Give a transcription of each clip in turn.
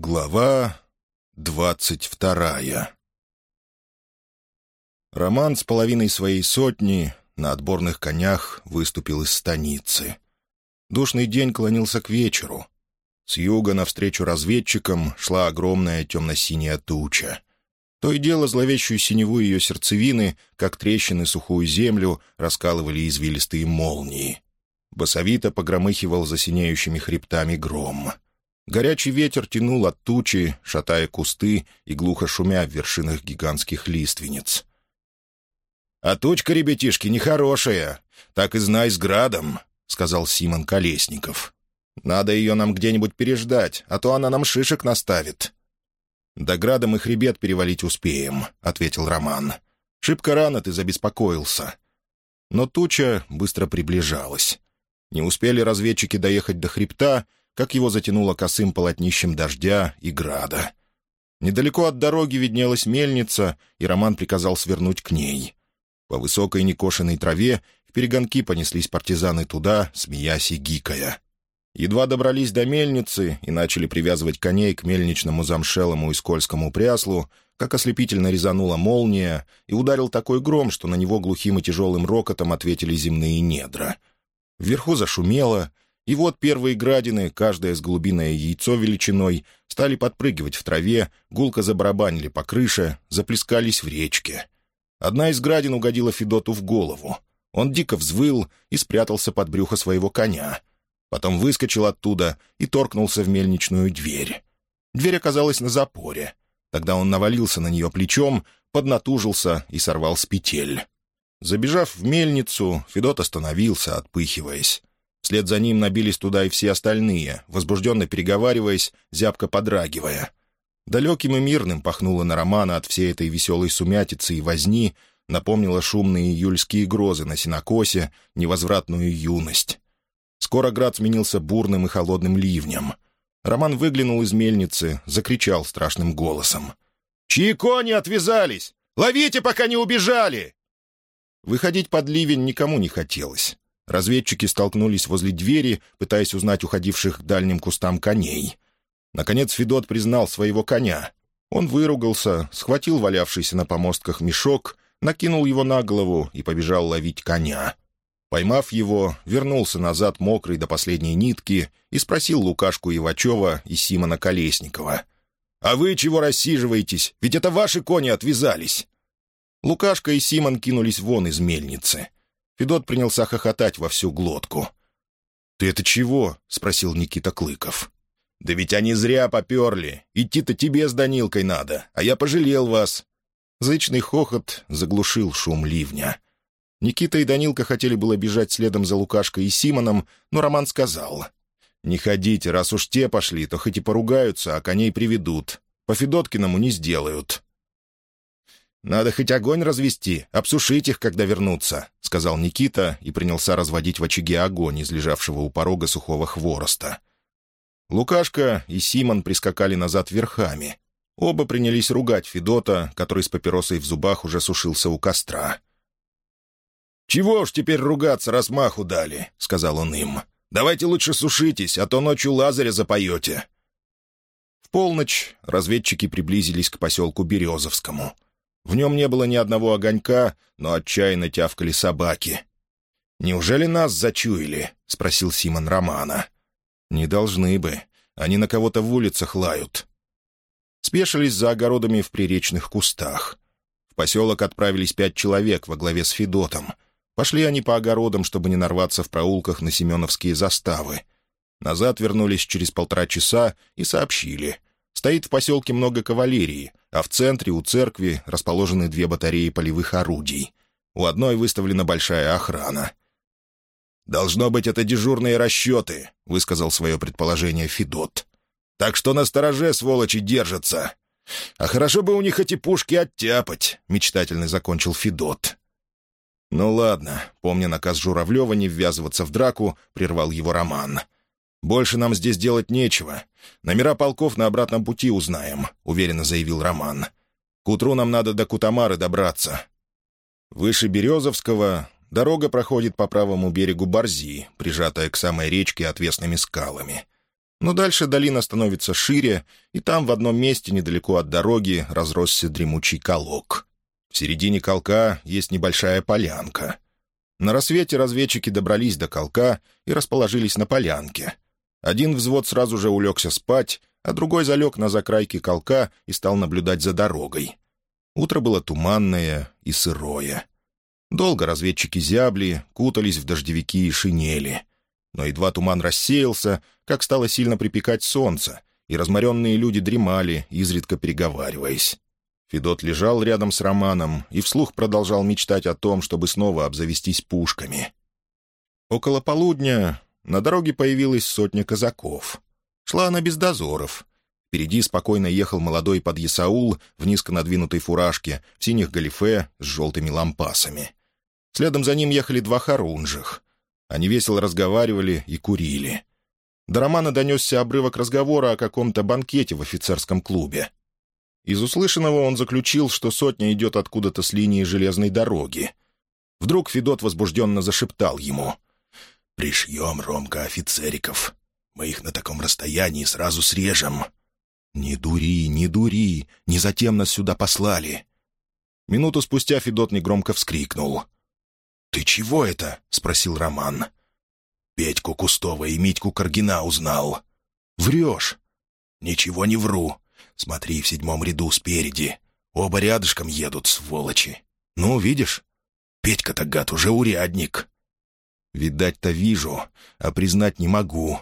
Глава двадцать вторая Роман с половиной своей сотни на отборных конях выступил из станицы. Душный день клонился к вечеру. С юга навстречу разведчикам шла огромная темно-синяя туча. То и дело зловещую синеву ее сердцевины, как трещины сухую землю, раскалывали извилистые молнии. Басовито погромыхивал за синеющими хребтами гром — Горячий ветер тянул от тучи, шатая кусты и глухо шумя в вершинах гигантских лиственниц. «А тучка, ребятишки, нехорошая. Так и знай с градом», — сказал Симон Колесников. «Надо ее нам где-нибудь переждать, а то она нам шишек наставит». «До града мы хребет перевалить успеем», — ответил Роман. «Шибко рано ты забеспокоился». Но туча быстро приближалась. Не успели разведчики доехать до хребта, как его затянуло косым полотнищем дождя и града. Недалеко от дороги виднелась мельница, и Роман приказал свернуть к ней. По высокой некошенной траве в перегонки понеслись партизаны туда, смеясь и гикая. Едва добрались до мельницы и начали привязывать коней к мельничному замшелому и скользкому пряслу, как ослепительно резанула молния, и ударил такой гром, что на него глухим и тяжелым рокотом ответили земные недра. Вверху зашумело, и вот первые градины, каждое с голубиное яйцо величиной, стали подпрыгивать в траве, гулко забарабанили по крыше, заплескались в речке. Одна из градин угодила Федоту в голову. Он дико взвыл и спрятался под брюхо своего коня. Потом выскочил оттуда и торкнулся в мельничную дверь. Дверь оказалась на запоре. Тогда он навалился на нее плечом, поднатужился и сорвал с петель. Забежав в мельницу, Федот остановился, отпыхиваясь. Вслед за ним набились туда и все остальные, возбужденно переговариваясь, зябко подрагивая. Далеким и мирным пахнуло на Романа от всей этой веселой сумятицы и возни, напомнило шумные июльские грозы на синокосе, невозвратную юность. Скоро град сменился бурным и холодным ливнем. Роман выглянул из мельницы, закричал страшным голосом. «Чьи кони отвязались? Ловите, пока не убежали!» Выходить под ливень никому не хотелось. Разведчики столкнулись возле двери, пытаясь узнать уходивших к дальним кустам коней. Наконец Федот признал своего коня. Он выругался, схватил валявшийся на помостках мешок, накинул его на голову и побежал ловить коня. Поймав его, вернулся назад мокрый до последней нитки и спросил Лукашку Ивачева и Симона Колесникова. «А вы чего рассиживаетесь? Ведь это ваши кони отвязались!» Лукашка и Симон кинулись вон из мельницы. Федот принялся хохотать во всю глотку. «Ты это чего?» — спросил Никита Клыков. «Да ведь они зря поперли. Идти-то тебе с Данилкой надо, а я пожалел вас». Зычный хохот заглушил шум ливня. Никита и Данилка хотели было бежать следом за Лукашкой и Симоном, но Роман сказал. «Не ходите, раз уж те пошли, то хоть и поругаются, а коней приведут. По Федоткиному не сделают». «Надо хоть огонь развести, обсушить их, когда вернутся», — сказал Никита и принялся разводить в очаге огонь из лежавшего у порога сухого хвороста. Лукашка и Симон прискакали назад верхами. Оба принялись ругать Федота, который с папиросой в зубах уже сушился у костра. «Чего уж теперь ругаться, раз маху дали», — сказал он им. «Давайте лучше сушитесь, а то ночью Лазаря запоете». В полночь разведчики приблизились к поселку Березовскому — в нем не было ни одного огонька, но отчаянно тявкали собаки. «Неужели нас зачуяли?» — спросил Симон Романа. «Не должны бы. Они на кого-то в улицах лают». Спешились за огородами в приречных кустах. В поселок отправились пять человек во главе с Федотом. Пошли они по огородам, чтобы не нарваться в проулках на семеновские заставы. Назад вернулись через полтора часа и сообщили. Стоит в поселке много кавалерии, а в центре у церкви расположены две батареи полевых орудий. У одной выставлена большая охрана. «Должно быть, это дежурные расчеты», — высказал свое предположение Федот. «Так что на стороже, сволочи, держатся. А хорошо бы у них эти пушки оттяпать», — мечтательно закончил Федот. «Ну ладно», — помня наказ Журавлева не ввязываться в драку, прервал его Роман. «Больше нам здесь делать нечего. Номера полков на обратном пути узнаем», — уверенно заявил Роман. «К утру нам надо до Кутамары добраться». Выше Березовского дорога проходит по правому берегу Борзи, прижатая к самой речке отвесными скалами. Но дальше долина становится шире, и там в одном месте недалеко от дороги разросся дремучий колок. В середине колка есть небольшая полянка. На рассвете разведчики добрались до колка и расположились на полянке. Один взвод сразу же улегся спать, а другой залег на закрайке колка и стал наблюдать за дорогой. Утро было туманное и сырое. Долго разведчики зябли, кутались в дождевики и шинели. Но едва туман рассеялся, как стало сильно припекать солнце, и разморенные люди дремали, изредка переговариваясь. Федот лежал рядом с Романом и вслух продолжал мечтать о том, чтобы снова обзавестись пушками. Около полудня на дороге появилась сотня казаков. Шла она без дозоров. Впереди спокойно ехал молодой подъясаул в низко надвинутой фуражке, в синих галифе с желтыми лампасами. Следом за ним ехали два хорунжих. Они весело разговаривали и курили. До Романа донесся обрывок разговора о каком-то банкете в офицерском клубе. Из услышанного он заключил, что сотня идет откуда-то с линии железной дороги. Вдруг Федот возбужденно зашептал ему. «Пришьем, Ромка, офицериков. Мы их на таком расстоянии сразу срежем». «Не дури, не дури, не затем нас сюда послали». Минуту спустя Федот негромко вскрикнул. «Ты чего это?» — спросил Роман. «Петьку Кустова и Митьку Каргина узнал». «Врешь». «Ничего не вру. Смотри, в седьмом ряду спереди. Оба рядышком едут, сволочи. Ну, видишь? Петька-то, гад, уже урядник. Видать-то вижу, а признать не могу.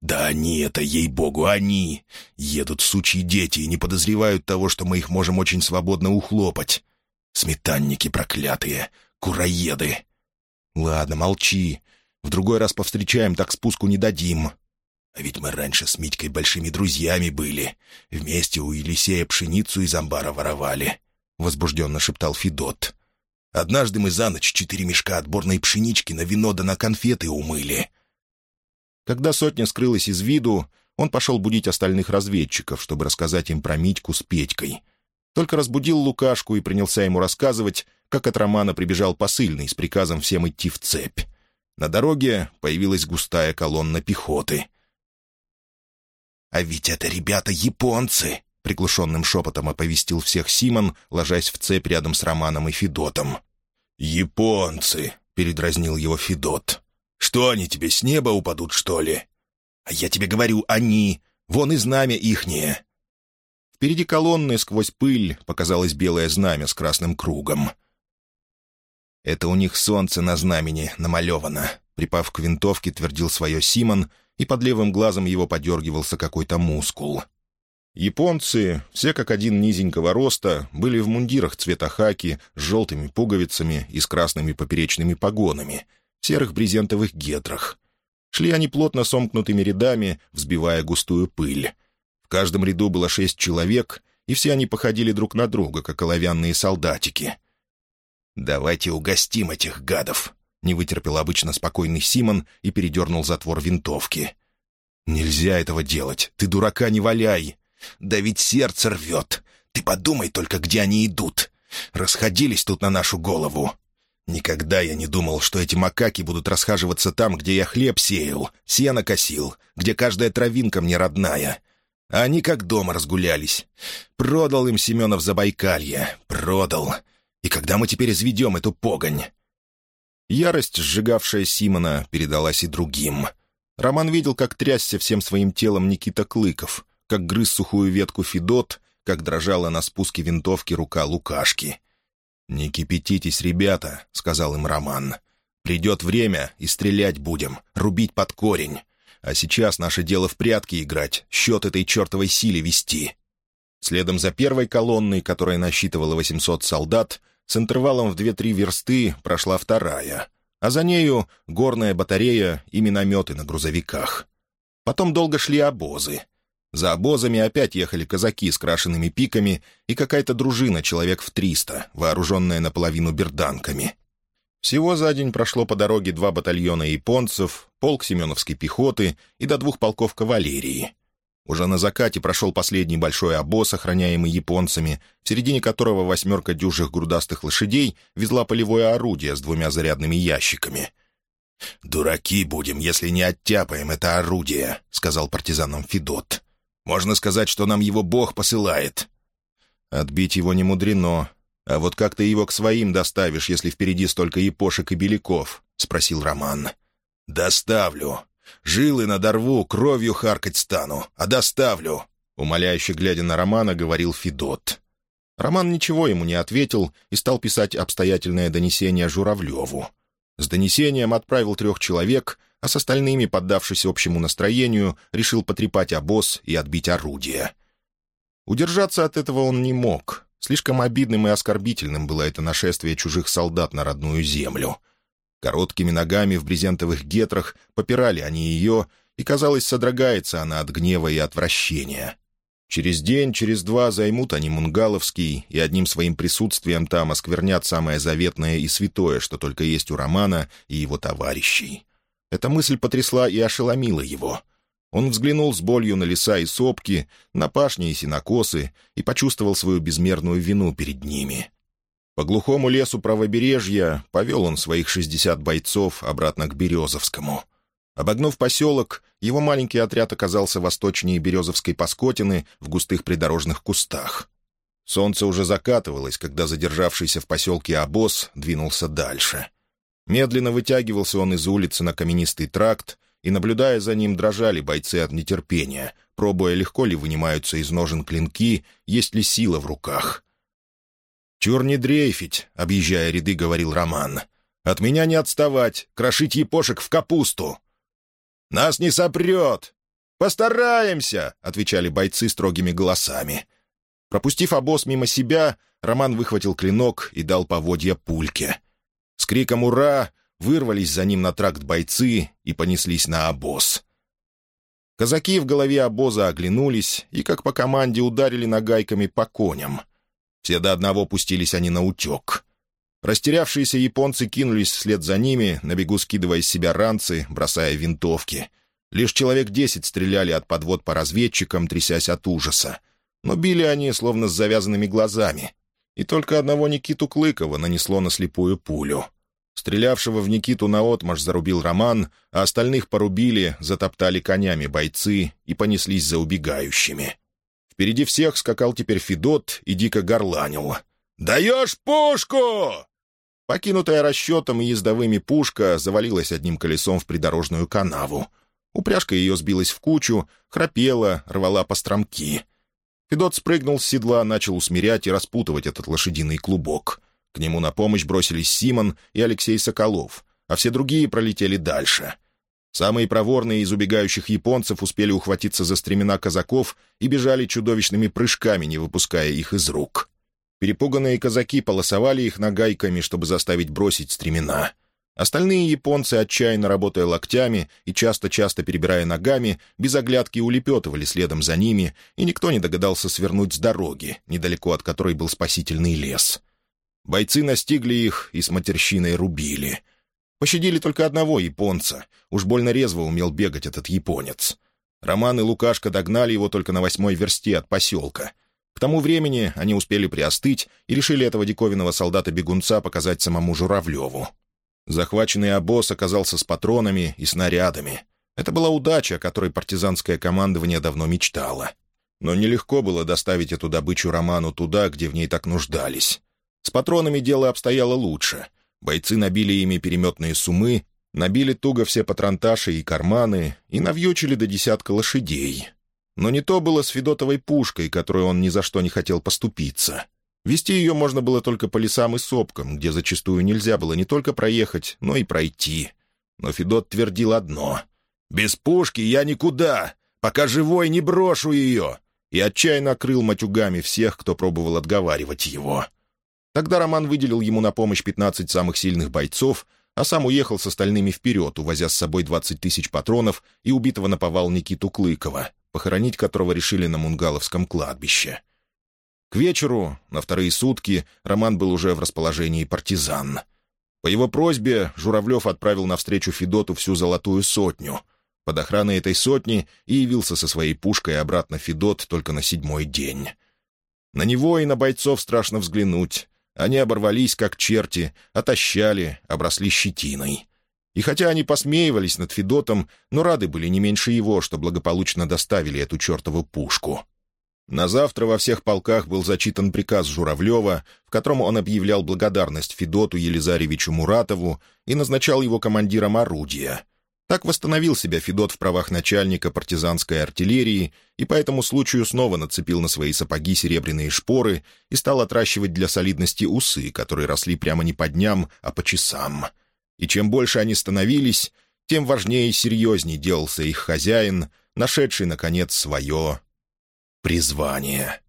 Да они это, ей-богу, они! Едут сучьи дети и не подозревают того, что мы их можем очень свободно ухлопать. Сметанники проклятые, кураеды. Ладно, молчи. В другой раз повстречаем, так спуску не дадим. А ведь мы раньше с Митькой большими друзьями были. Вместе у Елисея пшеницу из амбара воровали», — возбужденно шептал Федот. «Однажды мы за ночь четыре мешка отборной пшенички на вино да на конфеты умыли». Когда сотня скрылась из виду, он пошел будить остальных разведчиков, чтобы рассказать им про Митьку с Петькой. Только разбудил Лукашку и принялся ему рассказывать, как от Романа прибежал посыльный с приказом всем идти в цепь. На дороге появилась густая колонна пехоты — «А ведь это ребята японцы!» — приглушенным шепотом оповестил всех Симон, ложась в цепь рядом с Романом и Федотом. «Японцы!» — передразнил его Федот. «Что они тебе с неба упадут, что ли?» «А я тебе говорю, они! Вон и знамя ихнее!» Впереди колонны сквозь пыль показалось белое знамя с красным кругом. «Это у них солнце на знамени намалевано», — припав к винтовке, твердил свое Симон — и под левым глазом его подергивался какой-то мускул. Японцы, все как один низенького роста, были в мундирах цвета хаки с желтыми пуговицами и с красными поперечными погонами, в серых брезентовых гетрах. Шли они плотно сомкнутыми рядами, взбивая густую пыль. В каждом ряду было шесть человек, и все они походили друг на друга, как оловянные солдатики. «Давайте угостим этих гадов», не вытерпел обычно спокойный Симон и передернул затвор винтовки. «Нельзя этого делать. Ты дурака не валяй. Да ведь сердце рвет. Ты подумай только, где они идут. Расходились тут на нашу голову. Никогда я не думал, что эти макаки будут расхаживаться там, где я хлеб сеял, сено косил, где каждая травинка мне родная. А они как дома разгулялись. Продал им Семенов Забайкалье. Продал. И когда мы теперь изведем эту погонь? Ярость, сжигавшая Симона, передалась и другим. Роман видел, как трясся всем своим телом Никита Клыков, как грыз сухую ветку Федот, как дрожала на спуске винтовки рука Лукашки. «Не кипятитесь, ребята», — сказал им Роман. «Придет время, и стрелять будем, рубить под корень. А сейчас наше дело в прятки играть, счет этой чертовой силе вести». Следом за первой колонной, которая насчитывала 800 солдат, с интервалом в две-три версты прошла вторая, а за нею горная батарея и минометы на грузовиках. Потом долго шли обозы. За обозами опять ехали казаки с крашенными пиками и какая-то дружина, человек в триста, вооруженная наполовину берданками. Всего за день прошло по дороге два батальона японцев, полк семеновской пехоты и до двух полков кавалерии. Уже на закате прошел последний большой обоз, охраняемый японцами, в середине которого восьмерка дюжих грудастых лошадей везла полевое орудие с двумя зарядными ящиками. «Дураки будем, если не оттяпаем это орудие», — сказал партизанам Федот. «Можно сказать, что нам его Бог посылает». «Отбить его не мудрено. А вот как ты его к своим доставишь, если впереди столько епошек и беляков?» — спросил Роман. «Доставлю. Жилы надорву, кровью харкать стану, а доставлю», — умоляюще глядя на Романа, говорил Федот. Роман ничего ему не ответил и стал писать обстоятельное донесение Журавлеву. С донесением отправил трех человек, а с остальными, поддавшись общему настроению, решил потрепать обоз и отбить орудие. Удержаться от этого он не мог. Слишком обидным и оскорбительным было это нашествие чужих солдат на родную землю. Короткими ногами в брезентовых гетрах попирали они ее, и, казалось, содрогается она от гнева и отвращения. Через день, через два займут они Мунгаловский и одним своим присутствием там осквернят самое заветное и святое, что только есть у Романа и его товарищей. Эта мысль потрясла и ошеломила его. Он взглянул с болью на леса и сопки, на пашни и синокосы и почувствовал свою безмерную вину перед ними. По глухому лесу правобережья повел он своих шестьдесят бойцов обратно к Березовскому. Обогнув поселок, его маленький отряд оказался восточнее Березовской Паскотины в густых придорожных кустах. Солнце уже закатывалось, когда задержавшийся в поселке обоз двинулся дальше. Медленно вытягивался он из улицы на каменистый тракт, и, наблюдая за ним, дрожали бойцы от нетерпения, пробуя, легко ли вынимаются из ножен клинки, есть ли сила в руках. «Чур не дрейфить», — объезжая ряды, говорил Роман. «От меня не отставать, крошить епошек в капусту». «Нас не сопрет!» «Постараемся!» — отвечали бойцы строгими голосами. Пропустив обоз мимо себя, Роман выхватил клинок и дал поводья пульке. С криком «Ура!» вырвались за ним на тракт бойцы и понеслись на обоз. Казаки в голове обоза оглянулись и, как по команде, ударили нагайками по коням. Все до одного пустились они на утек. Растерявшиеся японцы кинулись вслед за ними, на бегу скидывая с себя ранцы, бросая винтовки. Лишь человек десять стреляли от подвод по разведчикам, трясясь от ужаса. Но били они, словно с завязанными глазами. И только одного Никиту Клыкова нанесло на слепую пулю. Стрелявшего в Никиту наотмашь зарубил Роман, а остальных порубили, затоптали конями бойцы и понеслись за убегающими. Впереди всех скакал теперь Федот и дико горланил. «Даешь пушку!» Покинутая расчетом и ездовыми пушка завалилась одним колесом в придорожную канаву. Упряжка ее сбилась в кучу, храпела, рвала по стромки. Федот спрыгнул с седла, начал усмирять и распутывать этот лошадиный клубок. К нему на помощь бросились Симон и Алексей Соколов, а все другие пролетели дальше. Самые проворные из убегающих японцев успели ухватиться за стремена казаков и бежали чудовищными прыжками, не выпуская их из рук. Перепуганные казаки полосовали их нагайками, чтобы заставить бросить стремена. Остальные японцы, отчаянно работая локтями и часто-часто перебирая ногами, без оглядки улепетывали следом за ними, и никто не догадался свернуть с дороги, недалеко от которой был спасительный лес. Бойцы настигли их и с матерщиной рубили. Пощадили только одного японца. Уж больно резво умел бегать этот японец. Роман и Лукашка догнали его только на восьмой версте от поселка — к тому времени они успели приостыть и решили этого диковинного солдата-бегунца показать самому Журавлеву. Захваченный обоз оказался с патронами и снарядами. Это была удача, о которой партизанское командование давно мечтало. Но нелегко было доставить эту добычу Роману туда, где в ней так нуждались. С патронами дело обстояло лучше. Бойцы набили ими переметные сумы, набили туго все патронташи и карманы и навьючили до десятка лошадей — но не то было с Федотовой пушкой, которой он ни за что не хотел поступиться. Вести ее можно было только по лесам и сопкам, где зачастую нельзя было не только проехать, но и пройти. Но Федот твердил одно. «Без пушки я никуда! Пока живой не брошу ее!» и отчаянно крыл матюгами всех, кто пробовал отговаривать его. Тогда Роман выделил ему на помощь пятнадцать самых сильных бойцов, а сам уехал с остальными вперед, увозя с собой двадцать тысяч патронов и убитого наповал Никиту Клыкова, похоронить которого решили на Мунгаловском кладбище. К вечеру, на вторые сутки, Роман был уже в расположении партизан. По его просьбе Журавлев отправил навстречу Федоту всю золотую сотню. Под охраной этой сотни и явился со своей пушкой обратно Федот только на седьмой день. На него и на бойцов страшно взглянуть. Они оборвались, как черти, отощали, обросли щетиной. И хотя они посмеивались над Федотом, но рады были не меньше его, что благополучно доставили эту чертову пушку. На завтра во всех полках был зачитан приказ Журавлева, в котором он объявлял благодарность Федоту Елизаревичу Муратову и назначал его командиром орудия. Так восстановил себя Федот в правах начальника партизанской артиллерии и по этому случаю снова нацепил на свои сапоги серебряные шпоры и стал отращивать для солидности усы, которые росли прямо не по дням, а по часам — и чем больше они становились, тем важнее и серьезней делался их хозяин, нашедший, наконец, свое призвание.